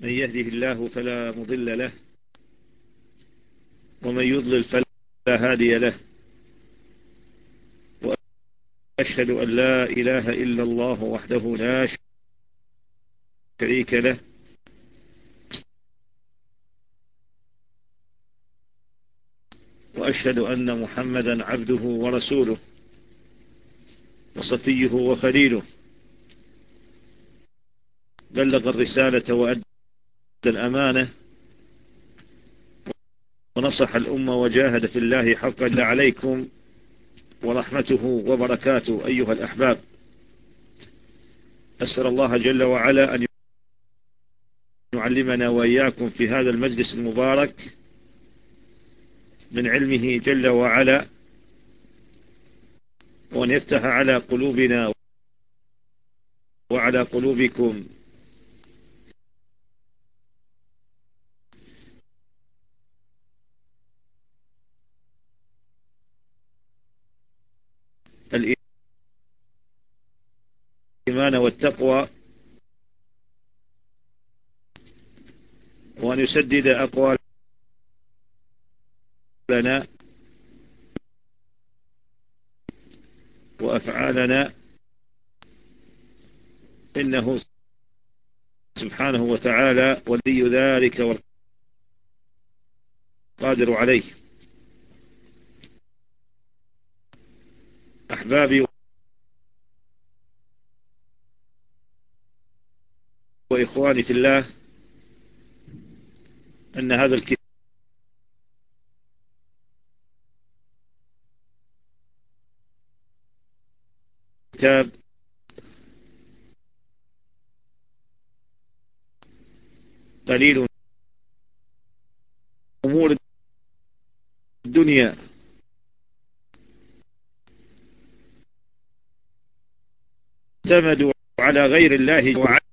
من يهده الله فلا مضل له ومن يضلل فلا هادي له وأشهد أن لا إله إلا الله وحده لا شريك له. وأشهد أن محمدا عبده ورسوله وصفيه وخليله. بلغ الرسالة وأدى الأمانة ونصح الأمة وجاهد في الله حقا لعليكم ورحمته وبركاته أيها الأحباب. أسأل الله جل وعلا أن يعلمنا وإياكم في هذا المجلس المبارك من علمه جل وعلا وأن يفتح على قلوبنا وعلى قلوبكم الإيمان والتقوى وأن يسدد أقوالنا وأفعالنا. إنه سبحانه وتعالى ولي ذلك والقادر عليه. أحبابي وإخواني في الله أن هذا الكتاب قليل أمور الدنيا. اعتمدوا على غير الله وعلى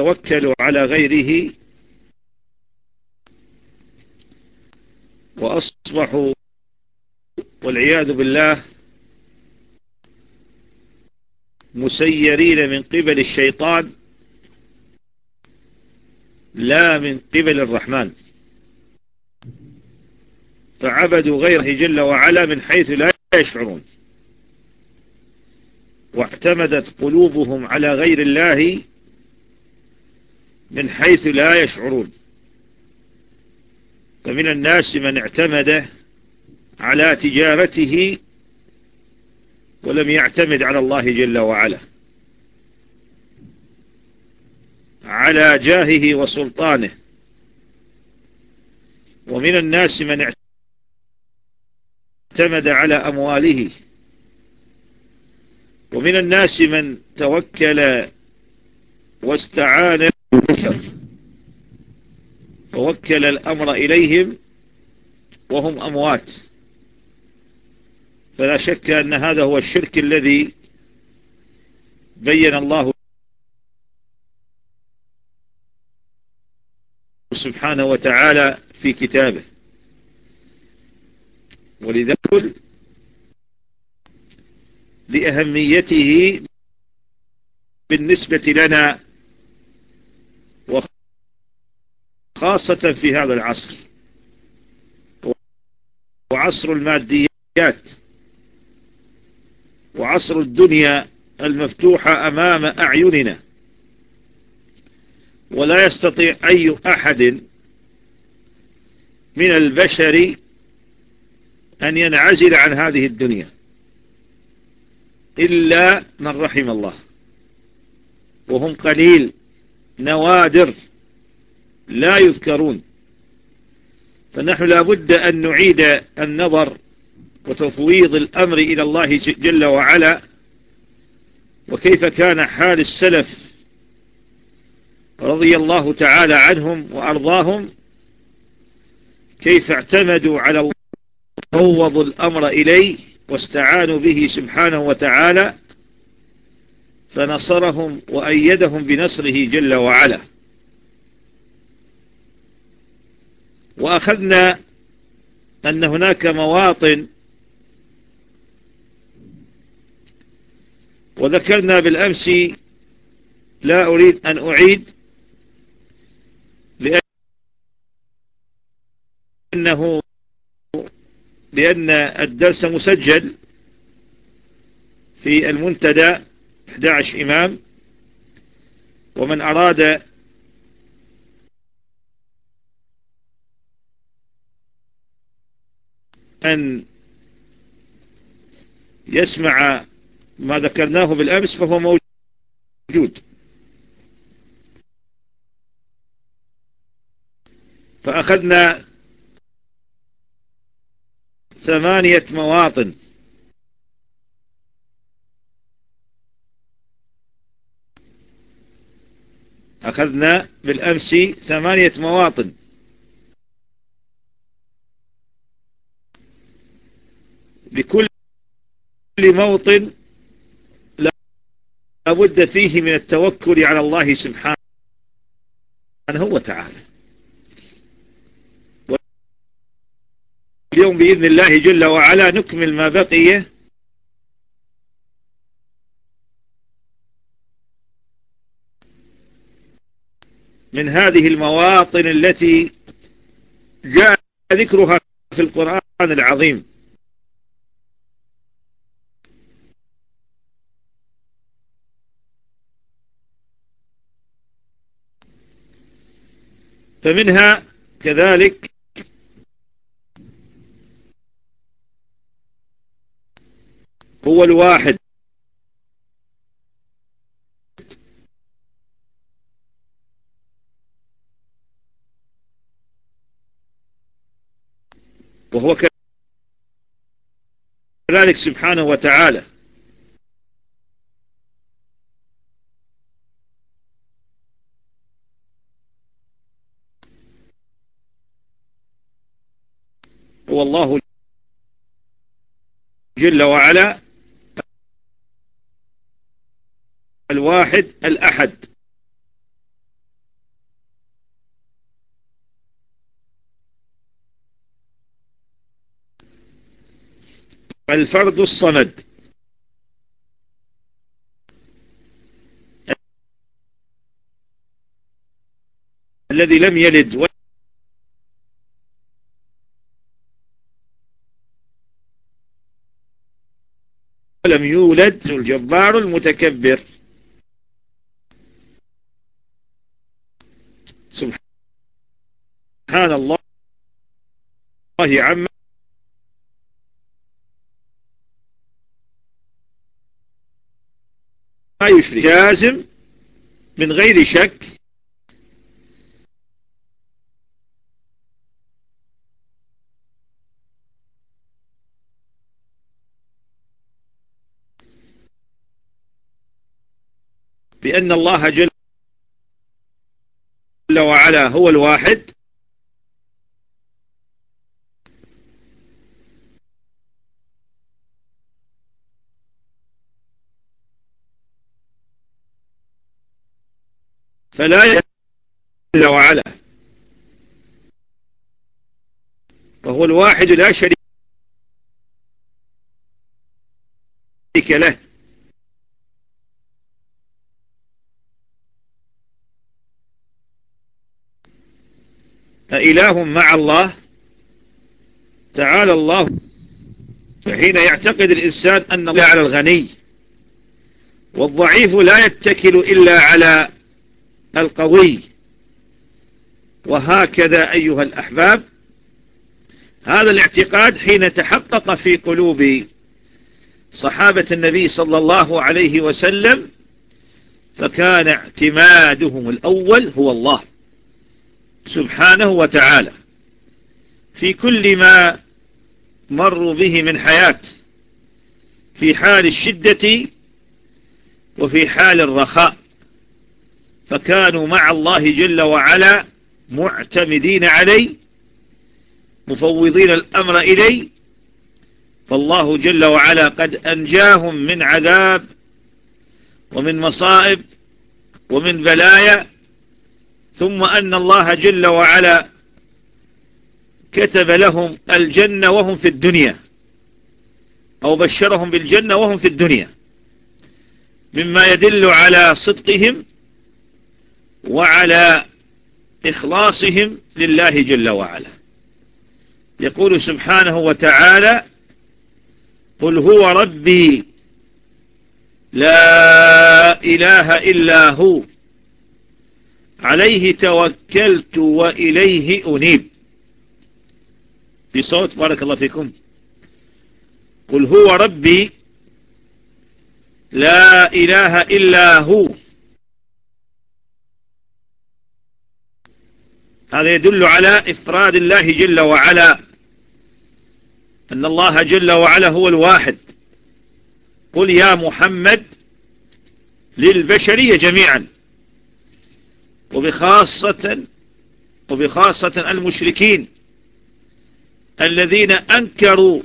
وتوكلوا على غيره وأصبحوا والعياذ بالله مسيرين من قبل الشيطان لا من قبل الرحمن. فعبدوا غيره جل وعلا من حيث لا يشعرون. واعتمدت قلوبهم على غير الله من حيث لا يشعرون. فمن الناس من اعتمد على تجارته ولم يعتمد على الله جل وعلا. على جاهه وسلطانه. ومن الناس من اعتمد على أمواله. ومن الناس من توكل واستعان بالبشر ووكل الأمر إليهم وهم أموات. فلا شك أن هذا هو الشرك الذي بين الله سبحانه وتعالى في كتابه. ولذلك لأهميته بالنسبة لنا وخاصة في هذا العصر. وعصر الماديات. وعصر الدنيا المفتوحة أمام أعيننا. ولا يستطيع أي أحد من البشر أن ينعزل عن هذه الدنيا. إلا من رحم الله. وهم قليل. نوادر. لا يذكرون. فنحن لابد أن نعيد النظر وتفويض الأمر إلى الله جل وعلا. وكيف كان حال السلف رضي الله تعالى عنهم وأرضاهم؟ كيف اعتمدوا على الله فوضوا الأمر إليه واستعانوا به سبحانه وتعالى؟ فنصرهم وأيدهم بنصره جل وعلا. وأخذنا أن هناك مواطن وذكرنا بالأمس لا أريد أن أعيد لأنه لأن الدرس مسجل في المنتدى 11 إمام ومن أراد أن يسمع ما ذكرناه بالأمس فهو موجود. فأخذنا ثمانية مواطن. أخذنا بالأمس ثمانية مواطن. لكل موطن لابد فيه من التوكل على الله سبحانه وتعالى. اليوم بإذن الله جل وعلا نكمل ما بقي. من هذه المواطن التي جاء ذكرها في القرآن العظيم. فمنها كذلك هو الواحد. وهو كذلك سبحانه وتعالى. هو الله جل وعلا الواحد الأحد. الفرد الصمد. الذي لم يلد ولم يولد الجبار المتكبر. سبحان الله عما ما يشرك. جازم من غير شك بأن الله جل وعلا هو الواحد. فلا جل وعلا وهو الواحد لا شريك له. أإله مع الله تعالى الله فحين يعتقد الإنسان أن الله على الغني والضعيف لا يتكل إلا على القوي. وهكذا أيها الأحباب هذا الاعتقاد حين تحقق في قلوب صحابة النبي صلى الله عليه وسلم فكان اعتمادهم الأول هو الله. سبحانه وتعالى في كل ما مروا به من حياة في حال الشدة وفي حال الرخاء فكانوا مع الله جل وعلا معتمدين عليه مفوضين الأمر إليه فالله جل وعلا قد أنجاهم من عذاب ومن مصائب ومن بلايا ثم أن الله جل وعلا كتب لهم الجنة وهم في الدنيا. أو بشرهم بالجنة وهم في الدنيا. مما يدل على صدقهم وعلى إخلاصهم لله جل وعلا. يقول سبحانه وتعالى قل هو ربي لا إله إلا هو. عليه توكلت وإليه أنيب. في صوت بارك الله فيكم. قل هو ربي لا إله إلا هو. هذا يدل على إفراد الله جل وعلا. أن الله جل وعلا هو الواحد. قل يا محمد للبشرية جميعا. وبخاصة وبخاصة المشركين الذين أنكروا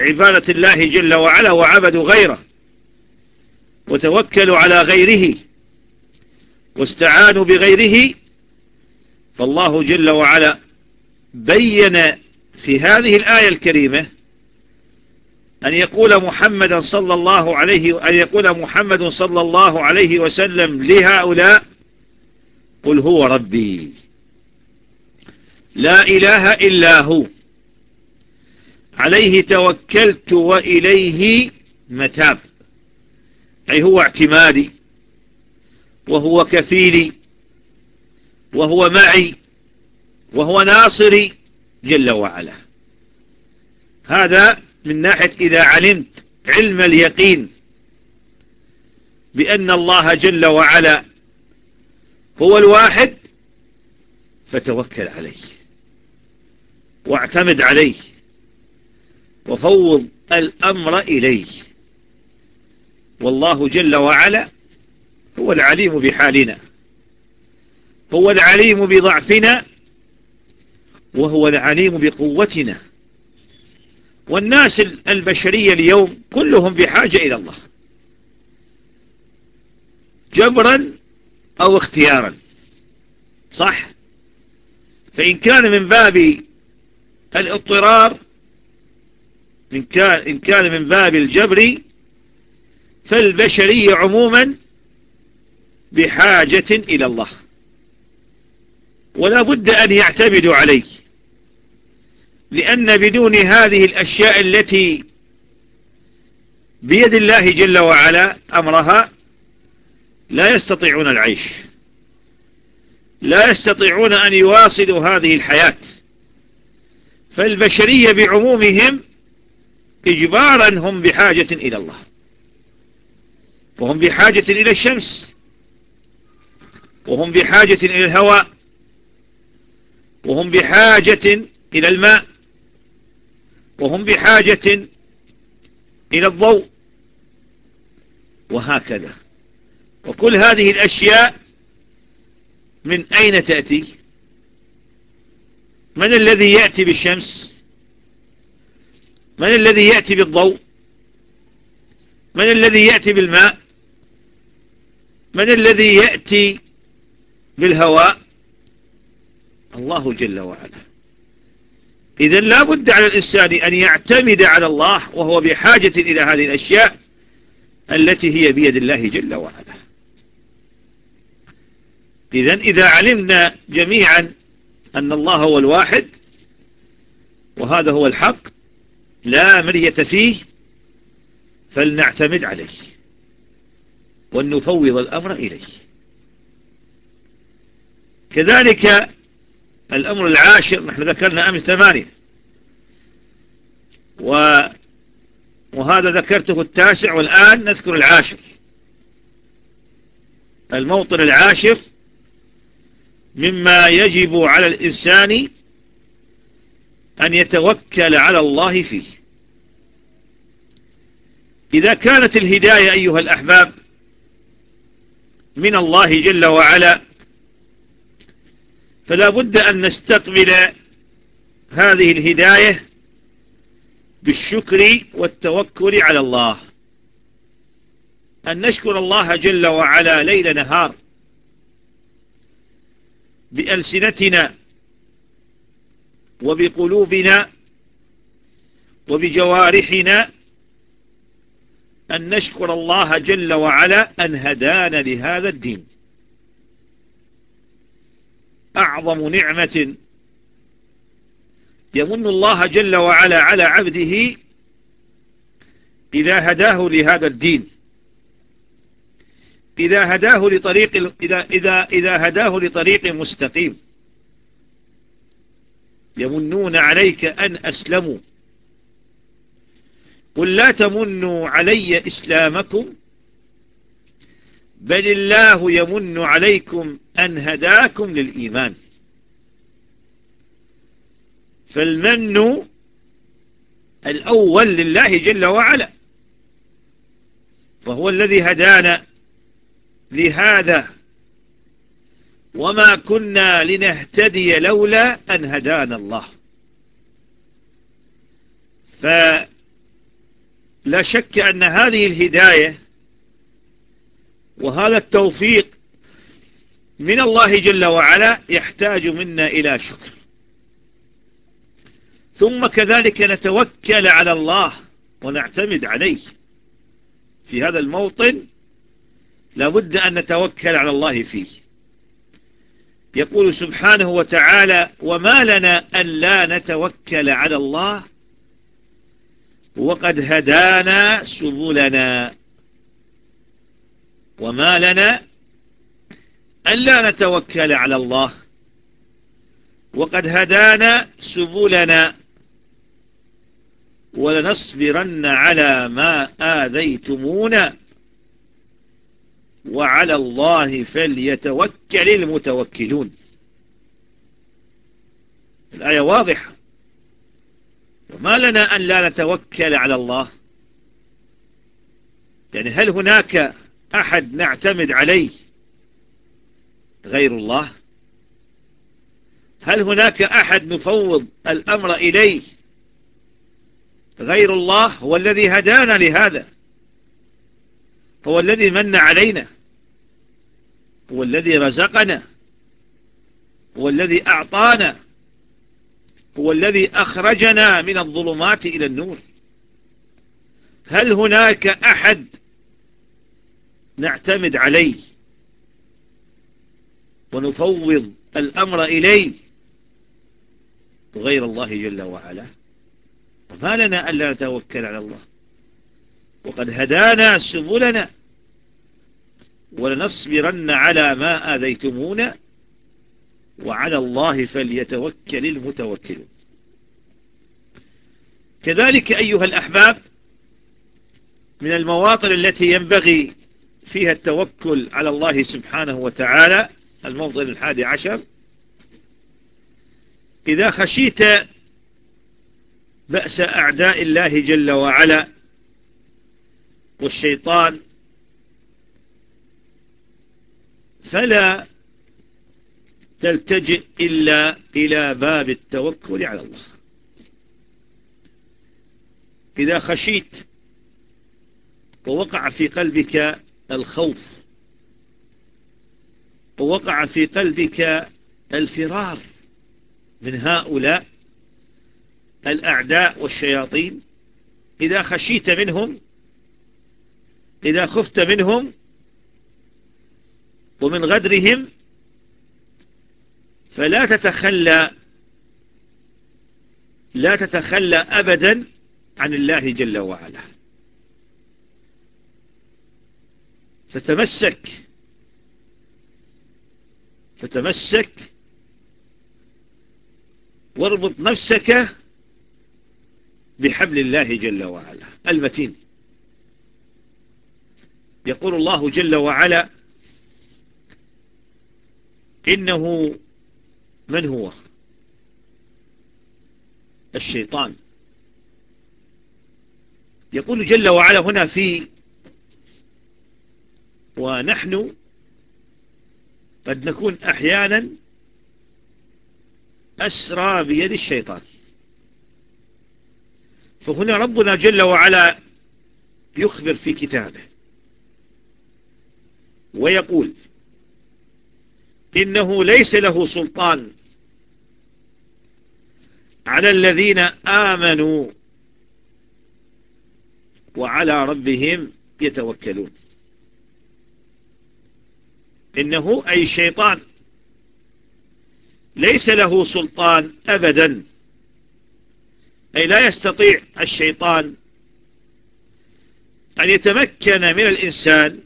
عبادة الله جل وعلا وعبدوا غيره وتوكلوا على غيره واستعانوا بغيره فالله جل وعلا بين في هذه الآية الكريمة أن يقول محمد صلى الله عليه أن يقول محمد صلى الله عليه وسلم لهؤلاء قل هو ربي. لا إله إلا هو. عليه توكلت وإليه متاب. أي هو اعتمادي. وهو كفيلي. وهو معي. وهو ناصري جل وعلا. هذا من ناحية إذا علمت علم اليقين بأن الله جل وعلا هو الواحد فتوكل عليه واعتمد عليه وفوض الأمر إليه. والله جل وعلا هو العليم بحالنا هو العليم بضعفنا وهو العليم بقوتنا. والناس البشرية اليوم كلهم بحاجة إلى الله. جبرا أو اختيارا. صح؟ فإن كان من باب الاضطرار إن كان, إن كان من باب الجبر فالبشرية عموما بحاجة إلى الله. ولا بد أن يعتمدوا عليه. لأن بدون هذه الأشياء التي بيد الله جل وعلا أمرها لا يستطيعون العيش. لا يستطيعون أن يواصلوا هذه الحياة. فالبشرية بعمومهم إجبارا هم بحاجة إلى الله. وهم بحاجة إلى الشمس. وهم بحاجة إلى الهواء. وهم بحاجة إلى الماء. وهم بحاجة إلى الضوء. وهكذا. وكل هذه الأشياء من أين تأتي؟ من الذي يأتي بالشمس؟ من الذي يأتي بالضوء؟ من الذي يأتي بالماء؟ من الذي يأتي بالهواء؟ الله جل وعلا. إذا لا بد على الإنسان أن يعتمد على الله وهو بحاجة إلى هذه الأشياء التي هي بيد الله جل وعلا. إذا إذا علمنا جميعا أن الله هو الواحد وهذا هو الحق لا مرية فيه فلنعتمد عليه ونفوض الأمر إليه. كذلك الأمر العاشر نحن ذكرنا أمس ثمانية. و وهذا ذكرته التاسع والآن نذكر العاشر. الموطن العاشر مما يجب على الإنسان أن يتوكل على الله فيه. إذا كانت الهداية أيها الأحباب من الله جل وعلا فلا بد أن نستقبل هذه الهداية بالشكر والتوكل على الله. أن نشكر الله جل وعلا ليل نهار بألسنتنا وبقلوبنا وبجوارحنا أن نشكر الله جل وعلا أن هدانا لهذا الدين. أعظم نعمة يمن الله جل وعلا على عبده إذا هداه لهذا الدين. إذا هداه لطريق إذا إذا إذا هداه لطريق مستقيم. يمنون عليك أن أسلموا. قل لا تمنوا علي إسلامكم بل الله يمن عليكم أن هداكم للإيمان. فالمن الأول لله جل وعلا فهو الذي هدانا لهذا وما كنا لنهتدي لولا أن هدانا الله. فلا شك أن هذه الهداية وهذا التوفيق من الله جل وعلا يحتاج منا إلى شكر. ثم كذلك نتوكل على الله ونعتمد عليه في هذا الموطن لابد أن نتوكل على الله فيه. يقول سبحانه وتعالى وما لنا أن لا نتوكل على الله وقد هدانا سبلنا. وما لنا أن لا نتوكل على الله وقد هدانا سبلنا. ولنصبرن على ما آذيتمونا. وعلى الله فليتوكل المتوكلون. الآية واضحة. وما لنا أن لا نتوكل على الله. يعني هل هناك أحد نعتمد عليه غير الله؟ هل هناك أحد نفوض الأمر إليه غير الله؟ هو الذي هدانا لهذا. هو الذي من علينا. هو الذي رزقنا هو الذي أعطانا هو الذي أخرجنا من الظلمات إلى النور. هل هناك أحد نعتمد عليه ونفوض الأمر إليه غير الله جل وعلا؟ وما لنا ألا نتوكل على الله. وقد هدانا سبلنا ولنصبرن على ما آذيتمونا وعلى الله فليتوكل المتوكلون. كذلك أيها الأحباب من المواطن التي ينبغي فيها التوكل على الله سبحانه وتعالى الموطن الحادي عشر إذا خشيت بأس أعداء الله جل وعلا والشيطان فلا تلتجئ إلا إلى باب التوكل على الله. إذا خشيت ووقع في قلبك الخوف ووقع في قلبك الفرار من هؤلاء الأعداء والشياطين إذا خشيت منهم إذا خفت منهم ومن غدرهم فلا تتخلى لا تتخلى أبدا عن الله جل وعلا. فتمسك فتمسك واربط نفسك بحبل الله جل وعلا. المتين. يقول الله جل وعلا إنه من هو؟ الشيطان. يقول جل وعلا هنا في ونحن قد نكون أحيانا أسرى بيد الشيطان. فهنا ربنا جل وعلا يخبر في كتابه ويقول إنه ليس له سلطان. على الذين آمنوا وعلى ربهم يتوكلون. إنه أي الشيطان ليس له سلطان أبدا. أي لا يستطيع الشيطان أن يتمكن من الإنسان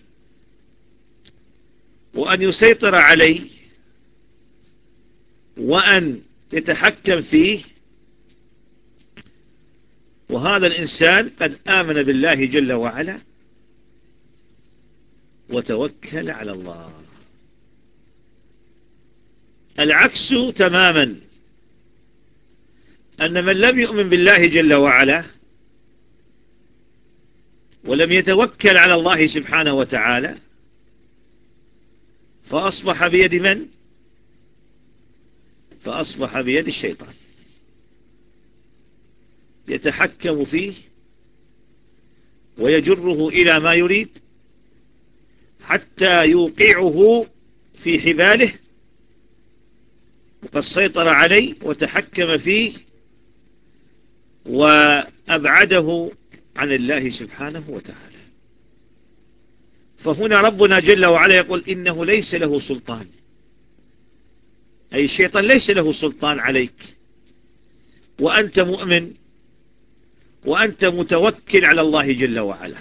وأن يسيطر عليه وأن يتحكم فيه وهذا الإنسان قد آمن بالله جل وعلا وتوكل على الله العكس تماما أن من لم يؤمن بالله جل وعلا ولم يتوكل على الله سبحانه وتعالى فأصبح بيد من؟ فأصبح بيد الشيطان. يتحكم فيه ويجره إلى ما يريد حتى يوقعه في حباله. وقد سيطر عليه وتحكم فيه وأبعده عن الله سبحانه وتعالى. فهنا ربنا جل وعلا يقول إنه ليس له سلطان. أي الشيطان ليس له سلطان عليك. وأنت مؤمن وأنت متوكل على الله جل وعلا.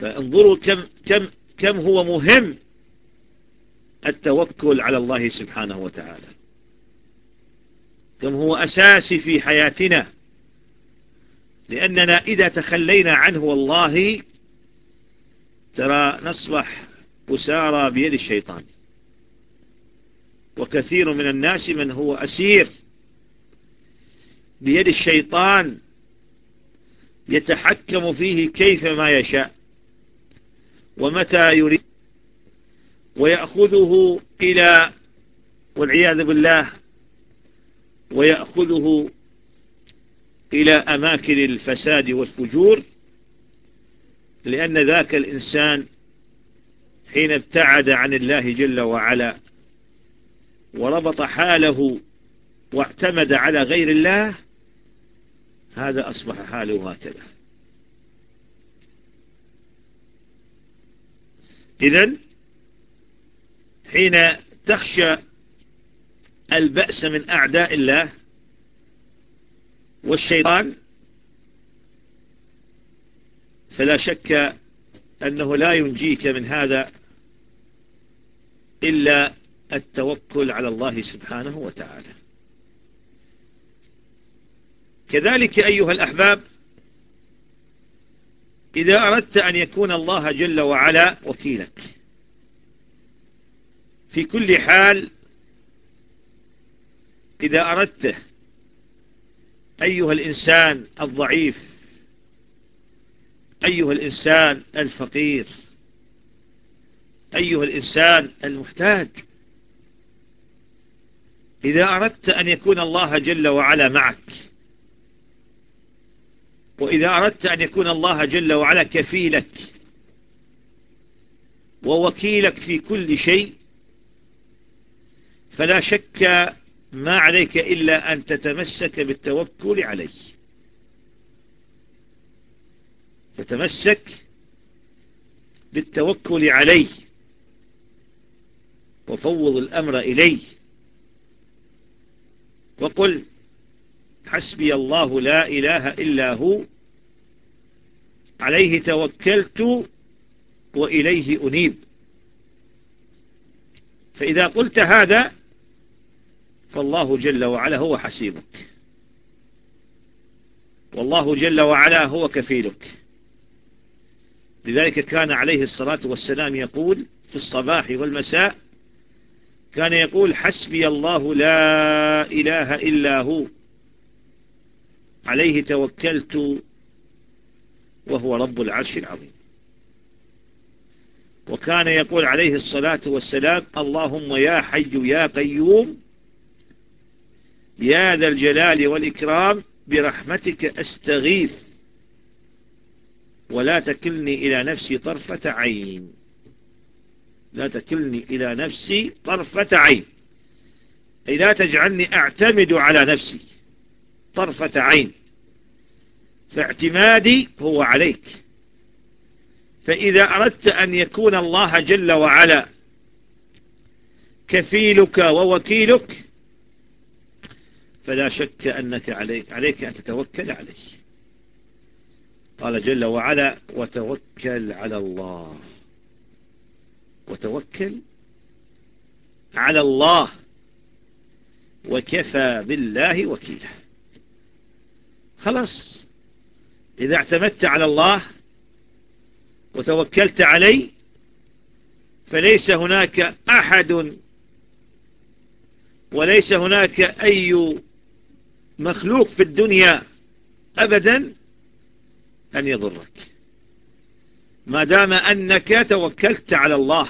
فانظروا كم, كم, كم هو مهم التوكل على الله سبحانه وتعالى. كم هو أساسي في حياتنا. لأننا إذا تخلينا عنه والله ترى نصبح أسارى بيد الشيطان. وكثير من الناس من هو أسير بيد الشيطان يتحكم فيه كيف ما يشاء ومتى يريد ويأخذه إلى والعياذ بالله ويأخذه إلى أماكن الفساد والفجور لأن ذاك الإنسان حين ابتعد عن الله جل وعلا وربط حاله واعتمد على غير الله هذا أصبح حاله هكذا إذن حين تخشى البأس من أعداء الله والشيطان فلا شك أنه لا ينجيك من هذا إلا التوكل على الله سبحانه وتعالى. كذلك أيها الأحباب إذا أردت أن يكون الله جل وعلا وكيلك في كل حال إذا أردت أيها الإنسان الضعيف أيها الإنسان الفقير أيها الإنسان المحتاج إذا أردت أن يكون الله جل وعلا معك وإذا أردت أن يكون الله جل وعلا كفيلك ووكيلك في كل شيء فلا شك ما عليك إلا أن تتمسك بالتوكل عليه. تتمسك بالتوكل عليه وفوض الأمر إليه. وقل حسبي الله لا إله إلا هو عليه توكلت وإليه أنيب. فإذا قلت هذا فالله جل وعلا هو حسيبك. والله جل وعلا هو كفيلك. لذلك كان عليه الصلاة والسلام يقول في الصباح والمساء كان يقول حسبي الله لا إله إلا هو. عليه توكلت وهو رب العرش العظيم. وكان يقول عليه الصلاة والسلام اللهم يا حي يا قيوم يا ذا الجلال والإكرام برحمتك أستغيث ولا تكلني إلى نفسي طرفة عين. لا تكلني إلى نفسي طرفة عين. أي لا تجعلني أعتمد على نفسي طرفة عين. فاعتمادي هو عليك. فإذا أردت أن يكون الله جل وعلا كفيلك ووكيلك فلا شك أنك عليك, عليك أن تتوكل عليه. قال جل وعلا وتوكل على الله. وتوكل على الله وكفى بالله وكيلا خلاص. إذا اعتمدت على الله وتوكلت عليه فليس هناك أحد وليس هناك أي مخلوق في الدنيا أبدا أن يضرك. ما دام أنك توكلت على الله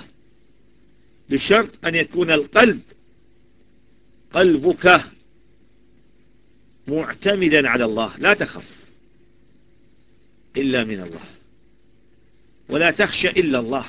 بشرط أن يكون القلب قلبك معتمدا على الله لا تخف إلا من الله ولا تخشى إلا الله.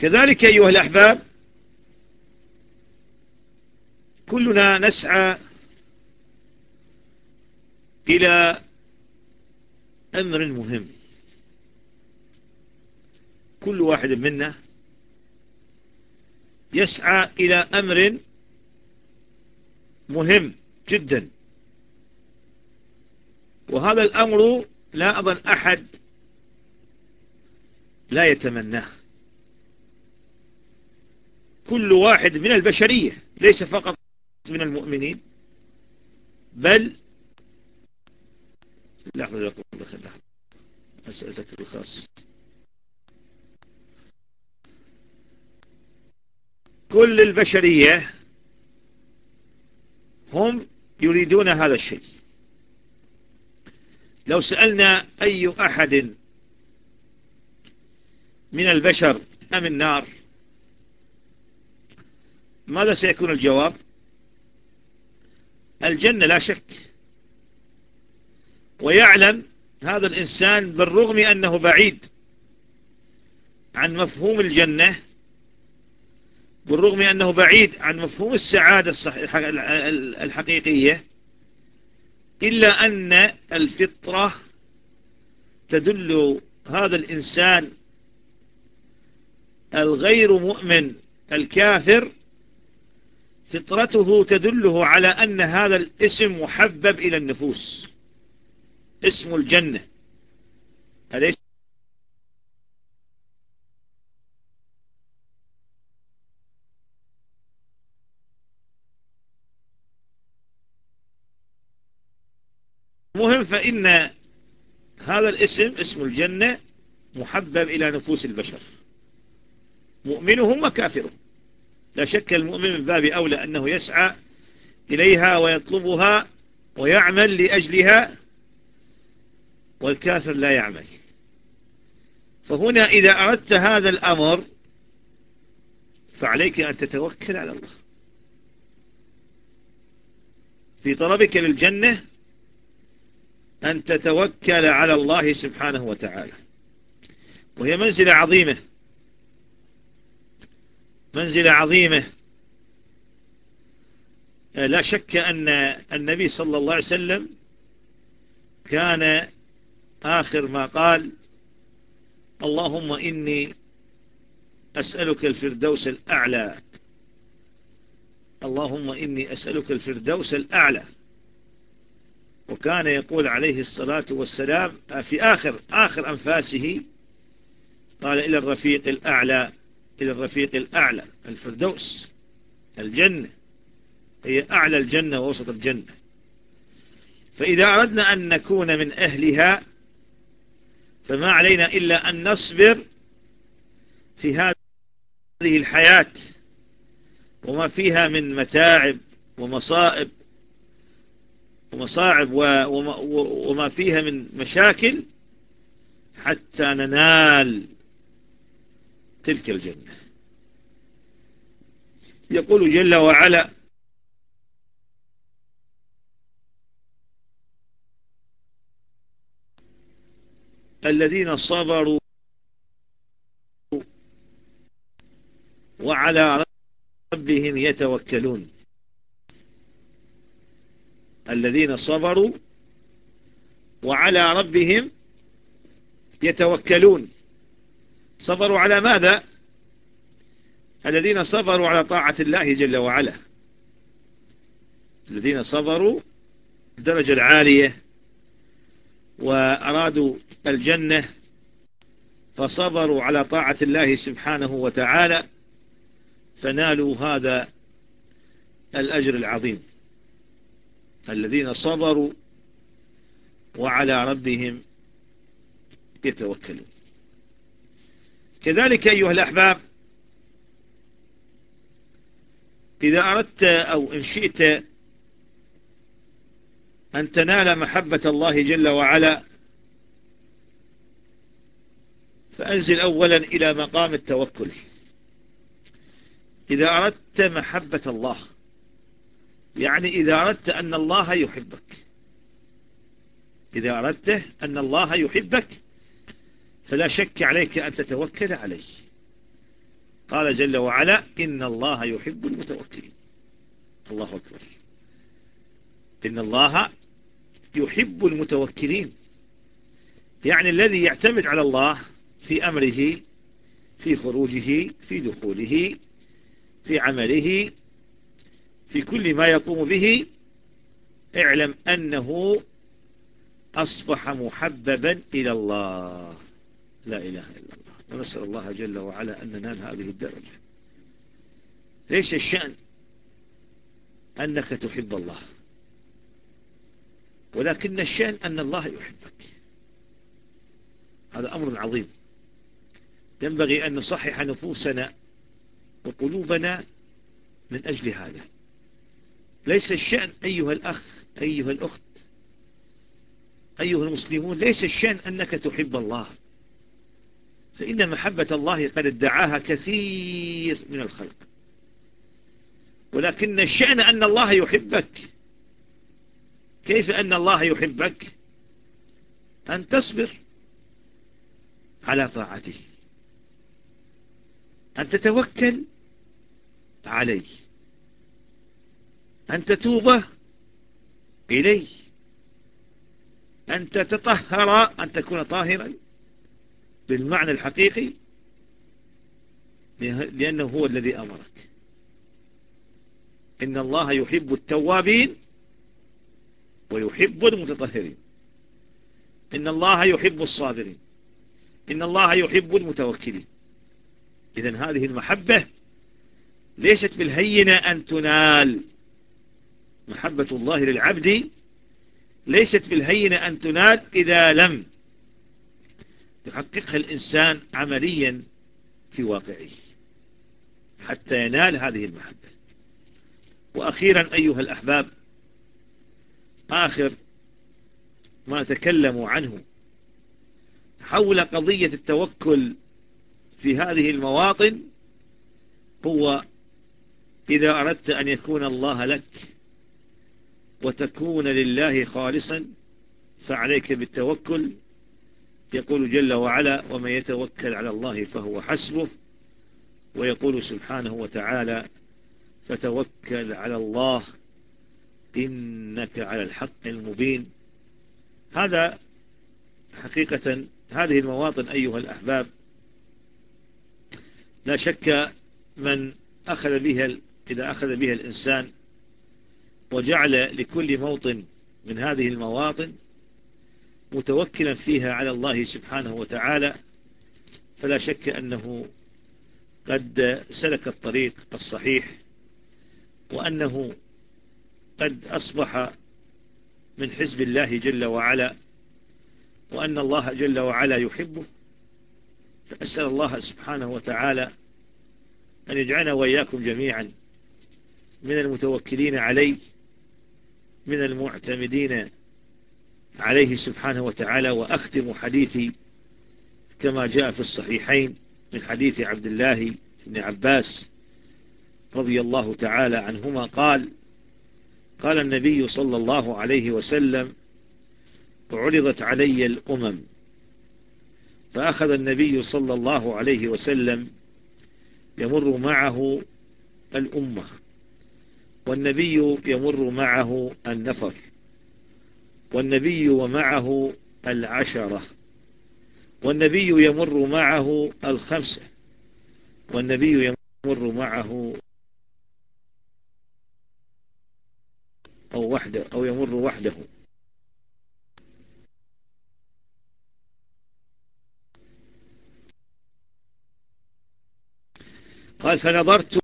كذلك أيها الأحباب كلنا نسعى إلى أمر مهم. كل واحد منا يسعى إلى أمر مهم جدا. وهذا الأمر لا أظن أحد لا يتمناه. كل واحد من البشرية ليس فقط من المؤمنين بل لحظة لكم لحظة أسألتك الخاص كل البشرية هم يريدون هذا الشيء. لو سألنا أي أحد من البشر أم النار؟ ماذا سيكون الجواب؟ الجنة لا شك. ويعلم هذا الإنسان بالرغم أنه بعيد عن مفهوم الجنة بالرغم أنه بعيد عن مفهوم السعادة الحقيقية إلا أن الفطرة تدل هذا الإنسان الغير مؤمن الكافر فطرته تدله على أن هذا الاسم محبب إلى النفوس. اسم الجنة. أليس؟ مهم فإن هذا الاسم اسم الجنة محبب إلى نفوس البشر. مؤمنهم وكافرهم. لا شك المؤمن من باب أولى أنه يسعى إليها ويطلبها ويعمل لأجلها والكافر لا يعمل. فهنا إذا أردت هذا الأمر فعليك أن تتوكل على الله. في طلبك للجنة أن تتوكل على الله سبحانه وتعالى. وهي منزلة عظيمة. منزلة عظيمة. لا شك أن النبي صلى الله عليه وسلم كان آخر ما قال اللهم إني أسألك الفردوس الأعلى. اللهم إني أسألك الفردوس الأعلى. وكان يقول عليه الصلاة والسلام في آخر آخر أنفاسه قال إلى الرفيق الأعلى إلى الرفيق الأعلى الفردوس الجنة. هي أعلى الجنة ووسط الجنة. فإذا أردنا أن نكون من أهلها فما علينا إلا أن نصبر في هذه الحياة وما فيها من متاعب ومصائب ومصاعب وما فيها من مشاكل حتى ننال تلك الجنة. يقول جل وعلا الذين صبروا وعلى ربهم يتوكلون. الذين صبروا وعلى ربهم يتوكلون. صبروا على ماذا؟ الذين صبروا على طاعة الله جل وعلا. الذين صبروا الدرجة العالية وأرادوا الجنة فصبروا على طاعة الله سبحانه وتعالى فنالوا هذا الأجر العظيم. الذين صبروا وعلى ربهم يتوكلون. كذلك أيها الأحباب إذا أردت أو إن شئت أن تنال محبة الله جل وعلا فأنزل أولا إلى مقام التوكل. إذا أردت محبة الله يعني إذا أردت أن الله يحبك. إذا أردت أن الله يحبك فلا شك عليك أن تتوكل عليه. قال جل وعلا إن الله يحب المتوكلين. الله أكبر. إن الله يحب المتوكلين. يعني الذي يعتمد على الله في أمره في خروجه في دخوله في عمله في كل ما يقوم به اعلم أنه أصبح محببا إلى الله. لا إله إلا الله. ونسأل الله جل وعلا أن ننال هذه الدرجة. ليس الشأن أنك تحب الله ولكن الشأن أن الله يحبك. هذا أمر عظيم. ينبغي أن نصحح نفوسنا وقلوبنا من أجل هذا. ليس الشأن أيها الأخ أيها الأخت أيها المسلمون ليس الشأن أنك تحب الله. فإن محبة الله قد ادعاها كثير من الخلق. ولكن الشأن أن الله يحبك. كيف أن الله يحبك؟ أن تصبر على طاعته. أن تتوكل عليه. أن تتوب إليه. أن تتطهر أن تكون طاهرا. بالمعنى الحقيقي لأنه هو الذي أمرك. إن الله يحب التوابين ويحب المتطهرين. إن الله يحب الصابرين. إن الله يحب المتوكلين. إذن هذه المحبة ليست بالهينة أن تنال. محبة الله للعبد ليست بالهينة أن تنال إذا لم يحققها الإنسان عمليا في واقعه حتى ينال هذه المحبة. وأخيرا أيها الأحباب آخر ما نتكلم عنه حول قضية التوكل في هذه المواطن هو إذا أردت أن يكون الله لك وتكون لله خالصا فعليك بالتوكل يقول جل وعلا ومن يتوكل على الله فهو حسبه ويقول سبحانه وتعالى فتوكل على الله إنك على الحق المبين. هذا حقيقة هذه المواطن أيها الأحباب لا شك من أخذ بها إذا أخذ بها الإنسان وجعل لكل موطن من هذه المواطن متوكلا فيها على الله سبحانه وتعالى فلا شك أنه قد سلك الطريق الصحيح وأنه قد أصبح من حزب الله جل وعلا وأن الله جل وعلا يحبه. فأسأل الله سبحانه وتعالى أن يجعلنا وإياكم جميعا من المتوكلين عليه من المعتمدين عليه سبحانه وتعالى وأختم حديثي كما جاء في الصحيحين من حديث عبد الله بن عباس رضي الله تعالى عنهما قال قال النبي صلى الله عليه وسلم عرضت علي الأمم. فأخذ النبي صلى الله عليه وسلم يمر معه الأمة والنبي يمر معه النفر. والنبي ومعه العشرة. والنبي يمر معه الخمسة. والنبي يمر معه أو وحده أو يمر وحده. قال فنظرت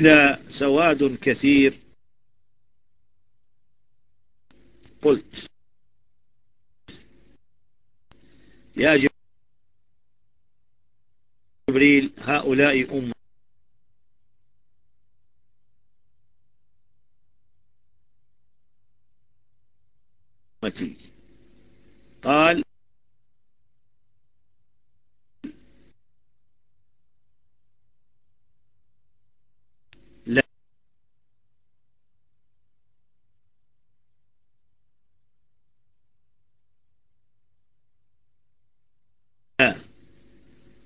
إذا سواد كثير. قلت يا جبريل هؤلاء أمة قال لا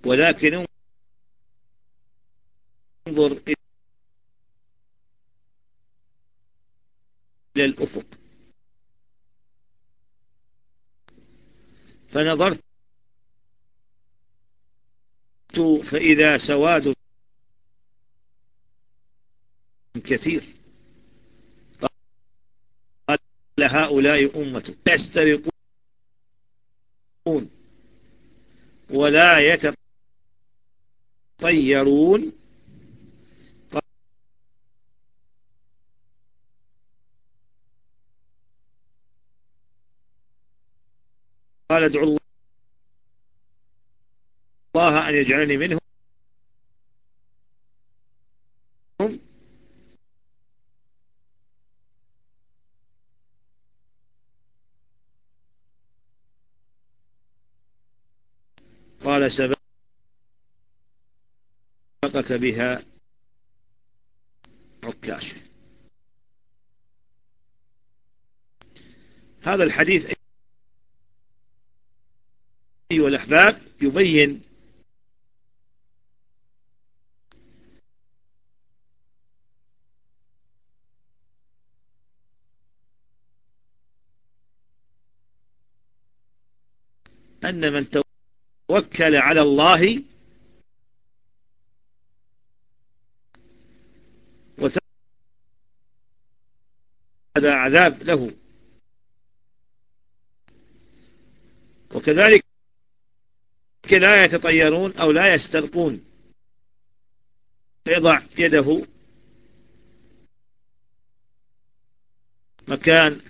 ولكن انظر إلى الأفق. فنظرت فإذا سواد كثير. قال هؤلاء أمة يسترقون ولا يتطيرون قال ادعو الله أن يجعلني منهم. قال سبقك بها عكاش. هذا الحديث أيها الأحباب يبين أن من توكل على الله هذا عذاب له. وكذلك لا يتطيرون أو لا يسترقون. يضع يده مكان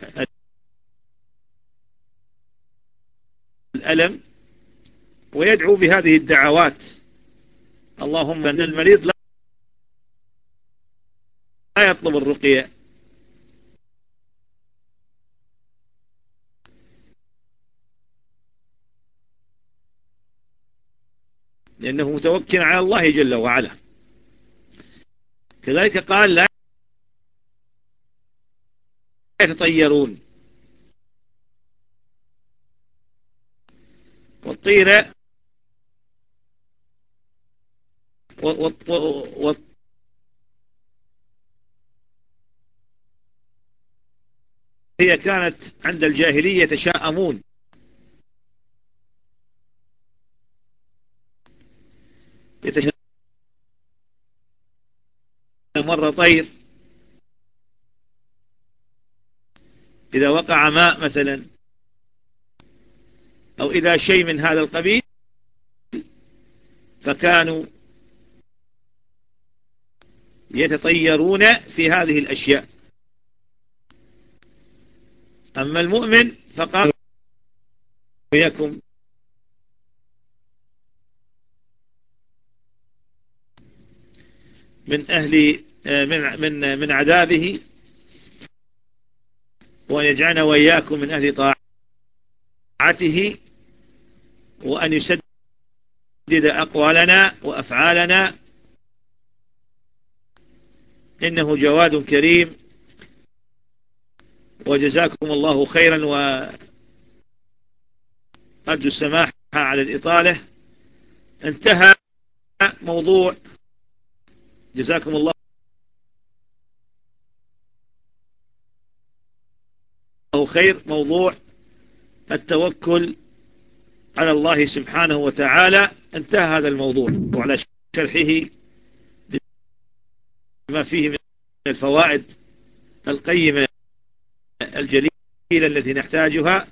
الألم ويدعو بهذه الدعوات. اللهم أن المريض لا يطلب الرقية. لأنه متوكل على الله جل وعلا. كذلك قال لا يتطيرون. والطيرة هي كانت عند الجاهلية يتشاءمون. مرة طير. إذا وقع ماء مثلا أو إذا شيء من هذا القبيل فكانوا يتطيرون في هذه الأشياء. أما المؤمن فقال ويكم من أهل من من من عذابه وأن يجعلنا وإياكم من أهل طاعته وأن يسدد أقوالنا وأفعالنا. إنه جواد كريم. وجزاكم الله خيرا وأرجو السماحة على الإطالة. انتهى موضوع جزاكم الله خير. موضوع التوكل على الله سبحانه وتعالى. انتهى هذا الموضوع. وعلى شرحه ما فيه من الفوائد القيمة الجليلة التي نحتاجها.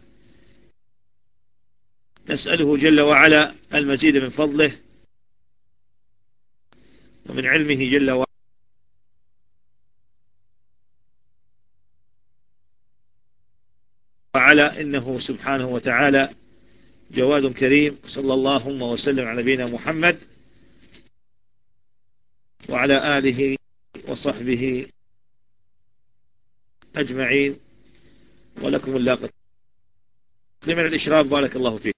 نسأله جل وعلا المزيد من فضله ومن علمه جل وعلا. وعلا إنه سبحانه وتعالى جواد كريم صلى الله وسلم على نبينا محمد وعلى آله وصحبه أجمعين. ولكم اللاقة لمن الإشراف بارك الله فيكم.